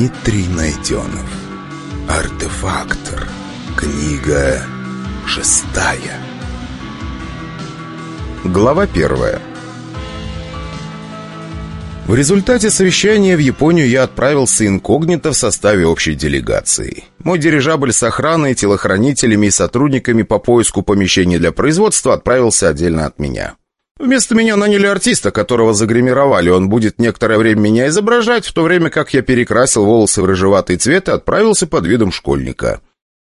Дмитрий Найденов. Артефактор. Книга шестая. Глава первая. В результате совещания в Японию я отправился инкогнито в составе общей делегации. Мой дирижабль с охраной, телохранителями и сотрудниками по поиску помещений для производства отправился отдельно от меня. Вместо меня наняли артиста, которого загримировали. Он будет некоторое время меня изображать, в то время как я перекрасил волосы в рыжеватый цвет и отправился под видом школьника.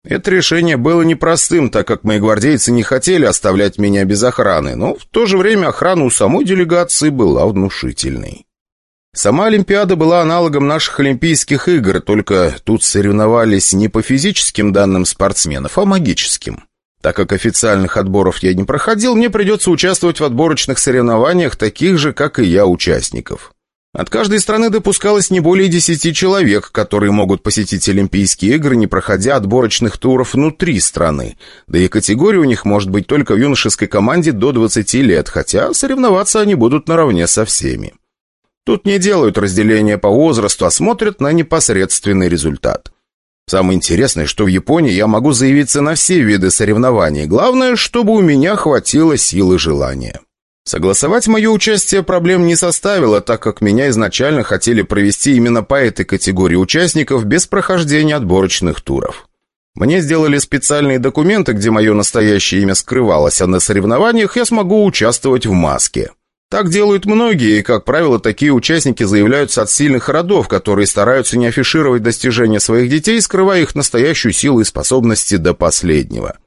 Это решение было непростым, так как мои гвардейцы не хотели оставлять меня без охраны, но в то же время охрана у самой делегации была внушительной. Сама Олимпиада была аналогом наших Олимпийских игр, только тут соревновались не по физическим данным спортсменов, а магическим. Так как официальных отборов я не проходил, мне придется участвовать в отборочных соревнованиях, таких же, как и я, участников. От каждой страны допускалось не более 10 человек, которые могут посетить Олимпийские игры, не проходя отборочных туров внутри страны. Да и категория у них может быть только в юношеской команде до 20 лет, хотя соревноваться они будут наравне со всеми. Тут не делают разделения по возрасту, а смотрят на непосредственный результат. Самое интересное, что в Японии я могу заявиться на все виды соревнований. Главное, чтобы у меня хватило силы желания. Согласовать мое участие проблем не составило, так как меня изначально хотели провести именно по этой категории участников без прохождения отборочных туров. Мне сделали специальные документы, где мое настоящее имя скрывалось, а на соревнованиях я смогу участвовать в маске. Так делают многие, и, как правило, такие участники заявляются от сильных родов, которые стараются не афишировать достижения своих детей, скрывая их настоящую силу и способности до последнего.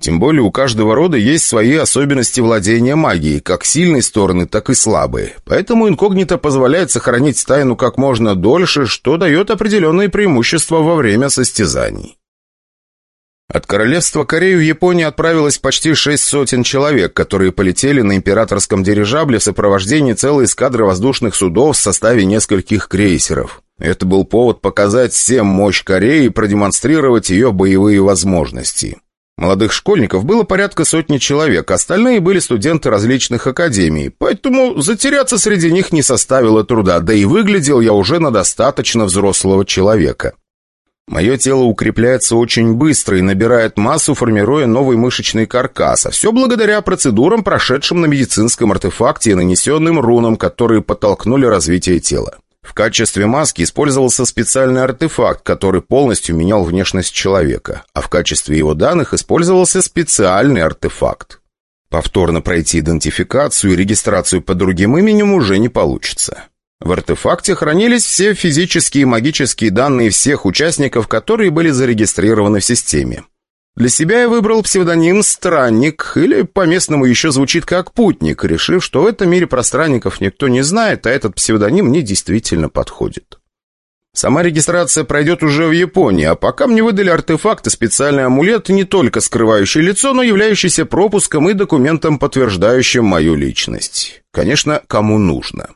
Тем более у каждого рода есть свои особенности владения магией, как сильные стороны, так и слабые. Поэтому инкогнито позволяет сохранить тайну как можно дольше, что дает определенные преимущества во время состязаний. От королевства Кореи в Японию отправилось почти шесть сотен человек, которые полетели на императорском дирижабле в сопровождении целой эскадры воздушных судов в составе нескольких крейсеров. Это был повод показать всем мощь Кореи и продемонстрировать ее боевые возможности. Молодых школьников было порядка сотни человек, остальные были студенты различных академий, поэтому затеряться среди них не составило труда, да и выглядел я уже на достаточно взрослого человека. Мое тело укрепляется очень быстро и набирает массу, формируя новый мышечный каркас, а все благодаря процедурам, прошедшим на медицинском артефакте и нанесенным рунам, которые подтолкнули развитие тела. В качестве маски использовался специальный артефакт, который полностью менял внешность человека, а в качестве его данных использовался специальный артефакт. Повторно пройти идентификацию и регистрацию под другим именем уже не получится. В артефакте хранились все физические и магические данные всех участников, которые были зарегистрированы в системе. Для себя я выбрал псевдоним «Странник», или по-местному еще звучит как «Путник», решив, что в этом мире про странников никто не знает, а этот псевдоним мне действительно подходит. Сама регистрация пройдет уже в Японии, а пока мне выдали артефакт и специальный амулет, не только скрывающий лицо, но являющийся пропуском и документом, подтверждающим мою личность. Конечно, кому нужно.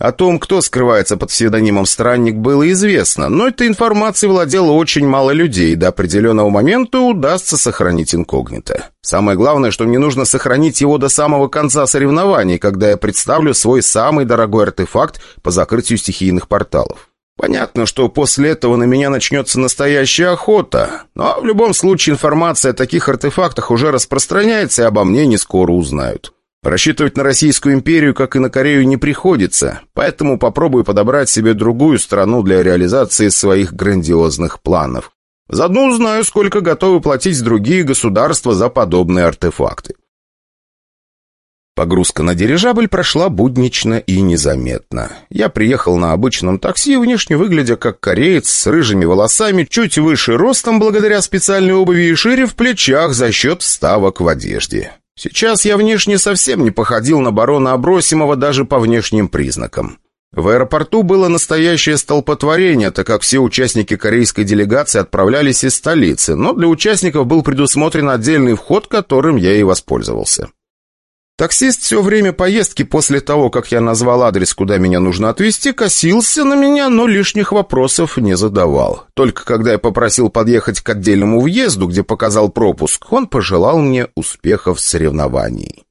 О том, кто скрывается под псевдонимом «Странник», было известно, но этой информацией владело очень мало людей, до определенного момента удастся сохранить инкогнито. Самое главное, что мне нужно сохранить его до самого конца соревнований, когда я представлю свой самый дорогой артефакт по закрытию стихийных порталов. Понятно, что после этого на меня начнется настоящая охота, но в любом случае информация о таких артефактах уже распространяется, и обо мне не скоро узнают. Рассчитывать на Российскую империю, как и на Корею, не приходится, поэтому попробую подобрать себе другую страну для реализации своих грандиозных планов. Заодно узнаю, сколько готовы платить другие государства за подобные артефакты. Погрузка на дирижабль прошла буднично и незаметно. Я приехал на обычном такси, внешне выглядя как кореец, с рыжими волосами, чуть выше ростом благодаря специальной обуви и шире в плечах за счет вставок в одежде. Сейчас я внешне совсем не походил на барона Абросимова даже по внешним признакам. В аэропорту было настоящее столпотворение, так как все участники корейской делегации отправлялись из столицы, но для участников был предусмотрен отдельный вход, которым я и воспользовался. Таксист все время поездки после того, как я назвал адрес, куда меня нужно отвезти, косился на меня, но лишних вопросов не задавал. Только когда я попросил подъехать к отдельному въезду, где показал пропуск, он пожелал мне успехов в соревновании.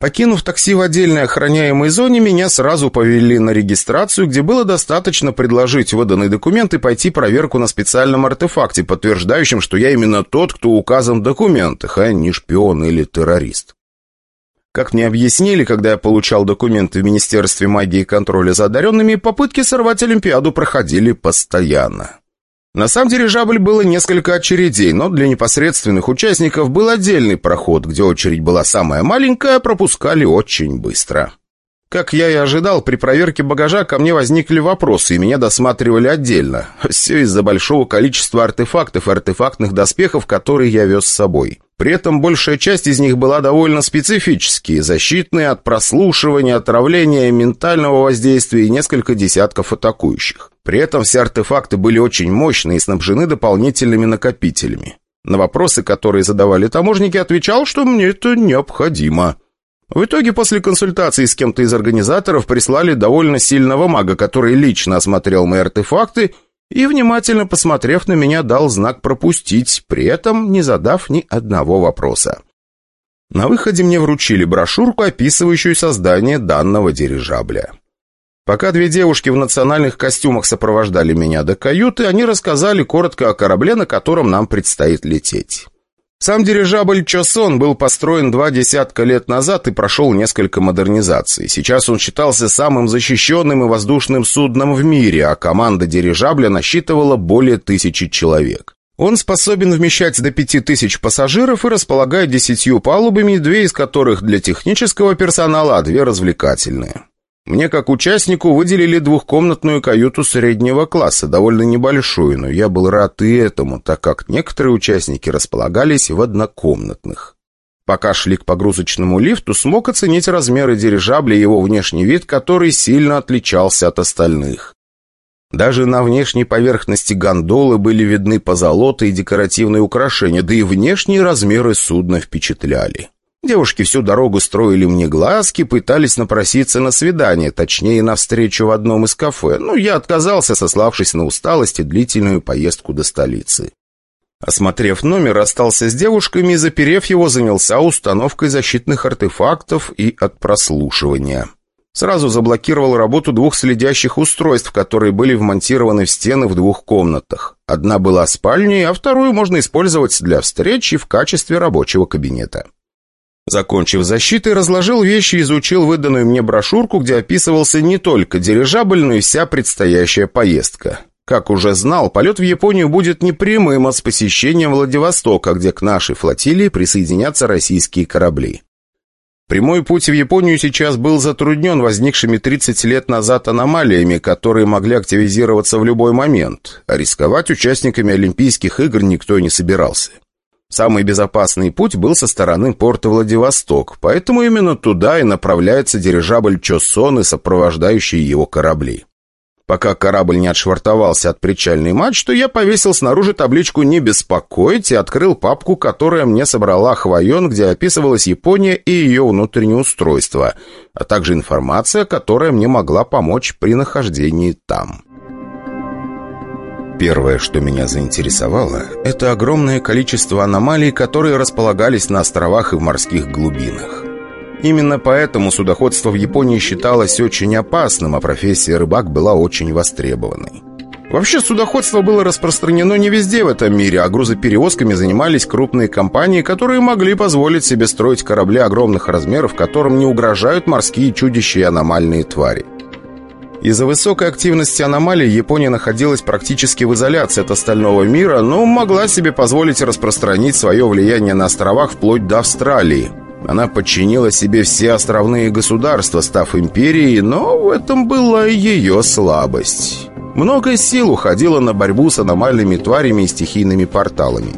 Покинув такси в отдельной охраняемой зоне, меня сразу повели на регистрацию, где было достаточно предложить выданный документ и пойти проверку на специальном артефакте, подтверждающем, что я именно тот, кто указан в документах, а не шпион или террорист. Как мне объяснили, когда я получал документы в Министерстве магии и контроля за одаренными, попытки сорвать Олимпиаду проходили постоянно. На деле дирижабль было несколько очередей, но для непосредственных участников был отдельный проход, где очередь была самая маленькая, пропускали очень быстро. Как я и ожидал, при проверке багажа ко мне возникли вопросы, и меня досматривали отдельно. Все из-за большого количества артефактов и артефактных доспехов, которые я вез с собой. При этом большая часть из них была довольно специфические, защитные от прослушивания, отравления, ментального воздействия и несколько десятков атакующих. При этом все артефакты были очень мощные и снабжены дополнительными накопителями. На вопросы, которые задавали таможники, отвечал, что мне это необходимо. В итоге, после консультации с кем-то из организаторов, прислали довольно сильного мага, который лично осмотрел мои артефакты и, внимательно посмотрев на меня, дал знак пропустить, при этом не задав ни одного вопроса. На выходе мне вручили брошюрку, описывающую создание данного дирижабля. Пока две девушки в национальных костюмах сопровождали меня до каюты, они рассказали коротко о корабле, на котором нам предстоит лететь. Сам дирижабль «Чосон» был построен два десятка лет назад и прошел несколько модернизаций. Сейчас он считался самым защищенным и воздушным судном в мире, а команда дирижабля насчитывала более тысячи человек. Он способен вмещать до пяти тысяч пассажиров и располагает десятью палубами, две из которых для технического персонала, а две развлекательные. Мне, как участнику, выделили двухкомнатную каюту среднего класса, довольно небольшую, но я был рад и этому, так как некоторые участники располагались в однокомнатных. Пока шли к погрузочному лифту, смог оценить размеры дирижабля и его внешний вид, который сильно отличался от остальных. Даже на внешней поверхности гондолы были видны позолоты и декоративные украшения, да и внешние размеры судна впечатляли. Девушки всю дорогу строили мне глазки, пытались напроситься на свидание, точнее, на встречу в одном из кафе, но я отказался, сославшись на усталость и длительную поездку до столицы. Осмотрев номер, остался с девушками и, заперев его, занялся установкой защитных артефактов и от прослушивания. Сразу заблокировал работу двух следящих устройств, которые были вмонтированы в стены в двух комнатах. Одна была спальней, а вторую можно использовать для встречи в качестве рабочего кабинета. Закончив защитой, разложил вещи и изучил выданную мне брошюрку, где описывался не только дирижабль, но и вся предстоящая поездка. Как уже знал, полет в Японию будет не прямым, а с посещением Владивостока, где к нашей флотилии присоединятся российские корабли. Прямой путь в Японию сейчас был затруднен возникшими 30 лет назад аномалиями, которые могли активизироваться в любой момент, а рисковать участниками Олимпийских игр никто не собирался. Самый безопасный путь был со стороны порта Владивосток, поэтому именно туда и направляется дирижабль «Чосон» и сопровождающие его корабли. Пока корабль не отшвартовался от причальной мачты, я повесил снаружи табличку «Не беспокоить» и открыл папку, которая мне собрала Хвоен, где описывалась Япония и ее внутреннее устройство, а также информация, которая мне могла помочь при нахождении там. Первое, что меня заинтересовало, это огромное количество аномалий, которые располагались на островах и в морских глубинах. Именно поэтому судоходство в Японии считалось очень опасным, а профессия рыбак была очень востребованной. Вообще, судоходство было распространено не везде в этом мире, а грузоперевозками занимались крупные компании, которые могли позволить себе строить корабли огромных размеров, которым не угрожают морские чудища и аномальные твари. Из-за высокой активности аномалий Япония находилась практически в изоляции от остального мира, но могла себе позволить распространить свое влияние на островах вплоть до Австралии. Она подчинила себе все островные государства, став империей, но в этом была ее слабость. Много сил уходило на борьбу с аномальными тварями и стихийными порталами.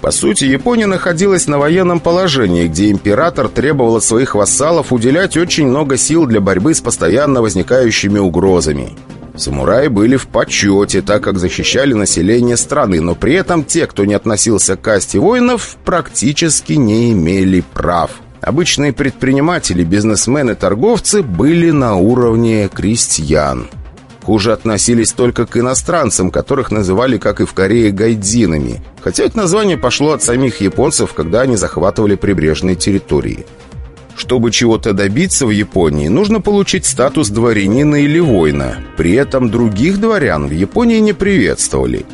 По сути, Япония находилась на военном положении, где император требовал от своих вассалов уделять очень много сил для борьбы с постоянно возникающими угрозами. Самураи были в почете, так как защищали население страны, но при этом те, кто не относился к касте воинов, практически не имели прав. Обычные предприниматели, бизнесмены, торговцы были на уровне крестьян. Хуже относились только к иностранцам, которых называли, как и в Корее, гайдзинами. Хотя это название пошло от самих японцев, когда они захватывали прибрежные территории. Чтобы чего-то добиться в Японии, нужно получить статус дворянина или воина. При этом других дворян в Японии не приветствовали.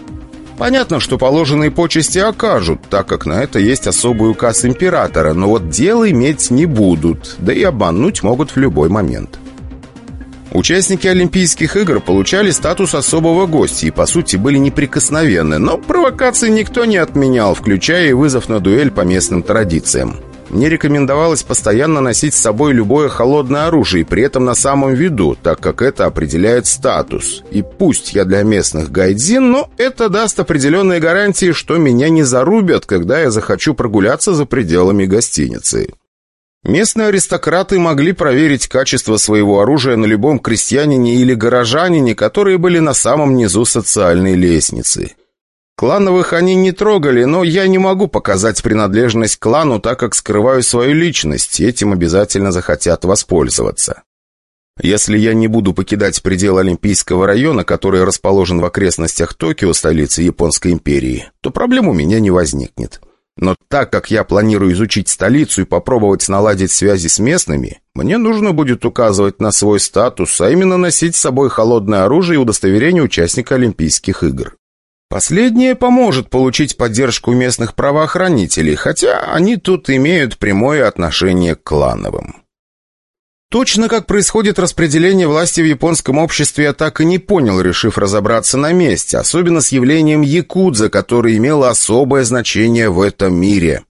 Понятно, что положенные почести окажут, так как на это есть особый указ императора, но вот дел иметь не будут, да и обмануть могут в любой момент. Участники Олимпийских игр получали статус особого гостя и, по сути, были неприкосновенны, но провокации никто не отменял, включая и вызов на дуэль по местным традициям. Мне рекомендовалось постоянно носить с собой любое холодное оружие, при этом на самом виду, так как это определяет статус. И пусть я для местных гайдзин, но это даст определенные гарантии, что меня не зарубят, когда я захочу прогуляться за пределами гостиницы. Местные аристократы могли проверить качество своего оружия на любом крестьянине или горожанине, которые были на самом низу социальной лестницы. Клановых они не трогали, но я не могу показать принадлежность к клану, так как скрываю свою личность, этим обязательно захотят воспользоваться. Если я не буду покидать предел Олимпийского района, который расположен в окрестностях Токио, столицы Японской империи, то проблем у меня не возникнет. Но так как я планирую изучить столицу и попробовать наладить связи с местными, мне нужно будет указывать на свой статус, а именно носить с собой холодное оружие и удостоверение участника Олимпийских игр. Последнее поможет получить поддержку местных правоохранителей, хотя они тут имеют прямое отношение к клановым. Точно как происходит распределение власти в японском обществе, я так и не понял, решив разобраться на месте, особенно с явлением якудза, которое имело особое значение в этом мире.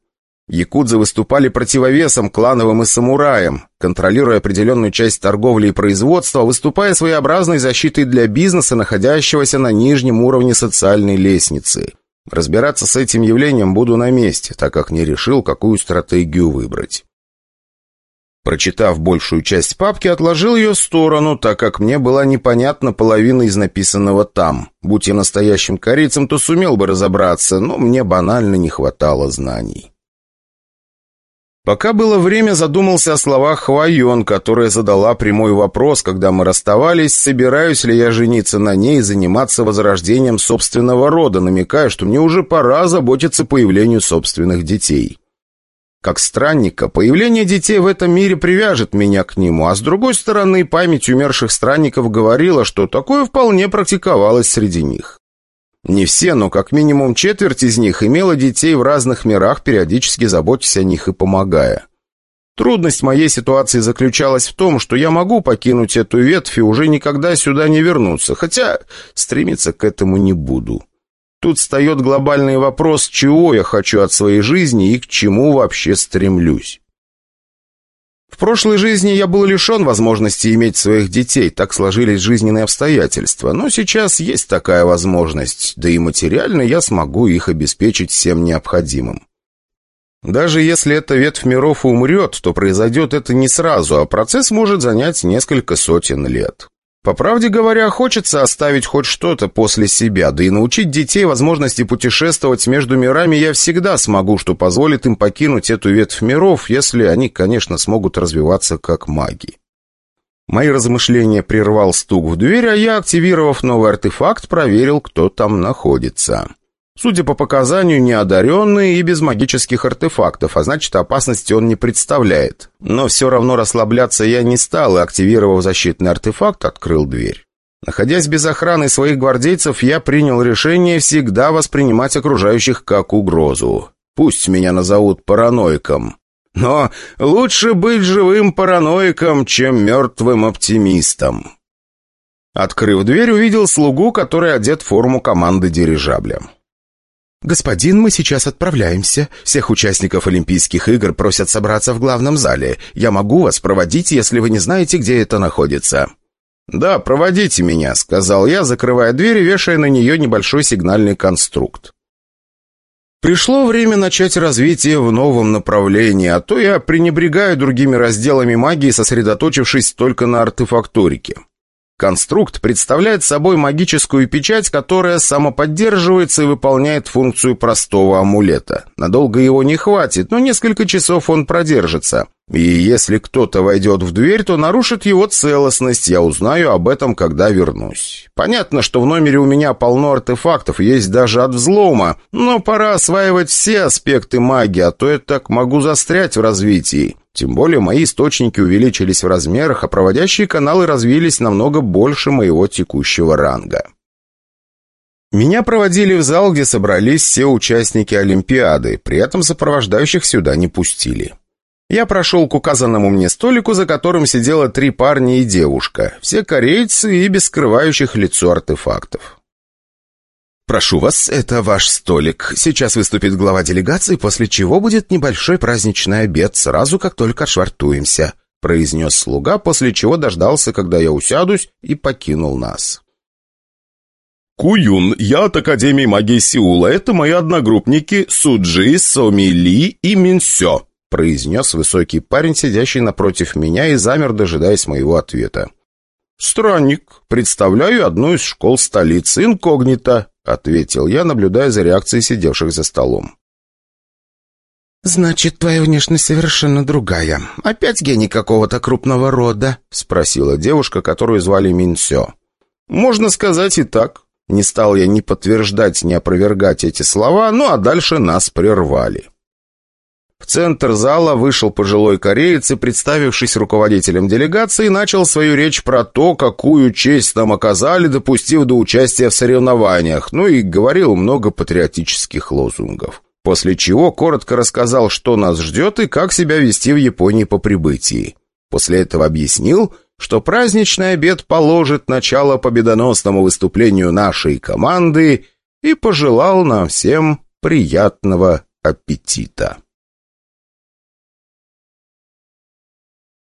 Якудзы выступали противовесом клановым и самураям, контролируя определенную часть торговли и производства, выступая своеобразной защитой для бизнеса, находящегося на нижнем уровне социальной лестницы. Разбираться с этим явлением буду на месте, так как не решил, какую стратегию выбрать. Прочитав большую часть папки, отложил ее в сторону, так как мне была непонятна половина из написанного там. Будь я настоящим корейцем, то сумел бы разобраться, но мне банально не хватало знаний. Пока было время, задумался о словах Хвайон, которая задала прямой вопрос, когда мы расставались, собираюсь ли я жениться на ней и заниматься возрождением собственного рода, намекая, что мне уже пора заботиться появлению собственных детей. Как странника, появление детей в этом мире привяжет меня к нему, а с другой стороны, память умерших странников говорила, что такое вполне практиковалось среди них. Не все, но как минимум четверть из них имела детей в разных мирах, периодически заботясь о них и помогая. Трудность моей ситуации заключалась в том, что я могу покинуть эту ветвь и уже никогда сюда не вернуться, хотя стремиться к этому не буду. Тут встает глобальный вопрос, чего я хочу от своей жизни и к чему вообще стремлюсь. В прошлой жизни я был лишен возможности иметь своих детей, так сложились жизненные обстоятельства, но сейчас есть такая возможность, да и материально я смогу их обеспечить всем необходимым. Даже если эта ветвь миров умрет, то произойдет это не сразу, а процесс может занять несколько сотен лет. По правде говоря, хочется оставить хоть что-то после себя, да и научить детей возможности путешествовать между мирами я всегда смогу, что позволит им покинуть эту ветвь миров, если они, конечно, смогут развиваться как маги. Мои размышления прервал стук в дверь, а я, активировав новый артефакт, проверил, кто там находится. Судя по показанию, неодаренный и без магических артефактов, а значит, опасности он не представляет. Но все равно расслабляться я не стал и, активировав защитный артефакт, открыл дверь. Находясь без охраны своих гвардейцев, я принял решение всегда воспринимать окружающих как угрозу. Пусть меня назовут параноиком. Но лучше быть живым параноиком, чем мертвым оптимистом. Открыв дверь, увидел слугу, который одет в форму команды дирижабля. «Господин, мы сейчас отправляемся. Всех участников Олимпийских игр просят собраться в главном зале. Я могу вас проводить, если вы не знаете, где это находится». «Да, проводите меня», — сказал я, закрывая дверь и вешая на нее небольшой сигнальный конструкт. Пришло время начать развитие в новом направлении, а то я пренебрегаю другими разделами магии, сосредоточившись только на артефакторике. Конструкт представляет собой магическую печать, которая самоподдерживается и выполняет функцию простого амулета. Надолго его не хватит, но несколько часов он продержится. И если кто-то войдет в дверь, то нарушит его целостность. Я узнаю об этом, когда вернусь. Понятно, что в номере у меня полно артефактов, есть даже от взлома. Но пора осваивать все аспекты магии, а то я так могу застрять в развитии. Тем более мои источники увеличились в размерах, а проводящие каналы развились намного больше моего текущего ранга. Меня проводили в зал, где собрались все участники Олимпиады, при этом сопровождающих сюда не пустили. Я прошел к указанному мне столику, за которым сидело три парня и девушка, все корейцы и без скрывающих лицо артефактов. «Прошу вас, это ваш столик. Сейчас выступит глава делегации, после чего будет небольшой праздничный обед, сразу как только отшвартуемся», произнес слуга, после чего дождался, когда я усядусь, и покинул нас. «Куюн, я от Академии магии Сеула. Это мои одногруппники Суджи, Соми Ли и Минсё», произнес высокий парень, сидящий напротив меня и замер, дожидаясь моего ответа. «Странник. Представляю одну из школ столицы инкогнито», — ответил я, наблюдая за реакцией сидевших за столом. «Значит, твоя внешность совершенно другая. Опять гений какого-то крупного рода?» — спросила девушка, которую звали Минсё. «Можно сказать и так». Не стал я ни подтверждать, ни опровергать эти слова, ну а дальше нас прервали. В центр зала вышел пожилой кореец и, представившись руководителем делегации, начал свою речь про то, какую честь нам оказали, допустив до участия в соревнованиях, ну и говорил много патриотических лозунгов. После чего коротко рассказал, что нас ждет и как себя вести в Японии по прибытии. После этого объяснил, что праздничный обед положит начало победоносному выступлению нашей команды и пожелал нам всем приятного аппетита.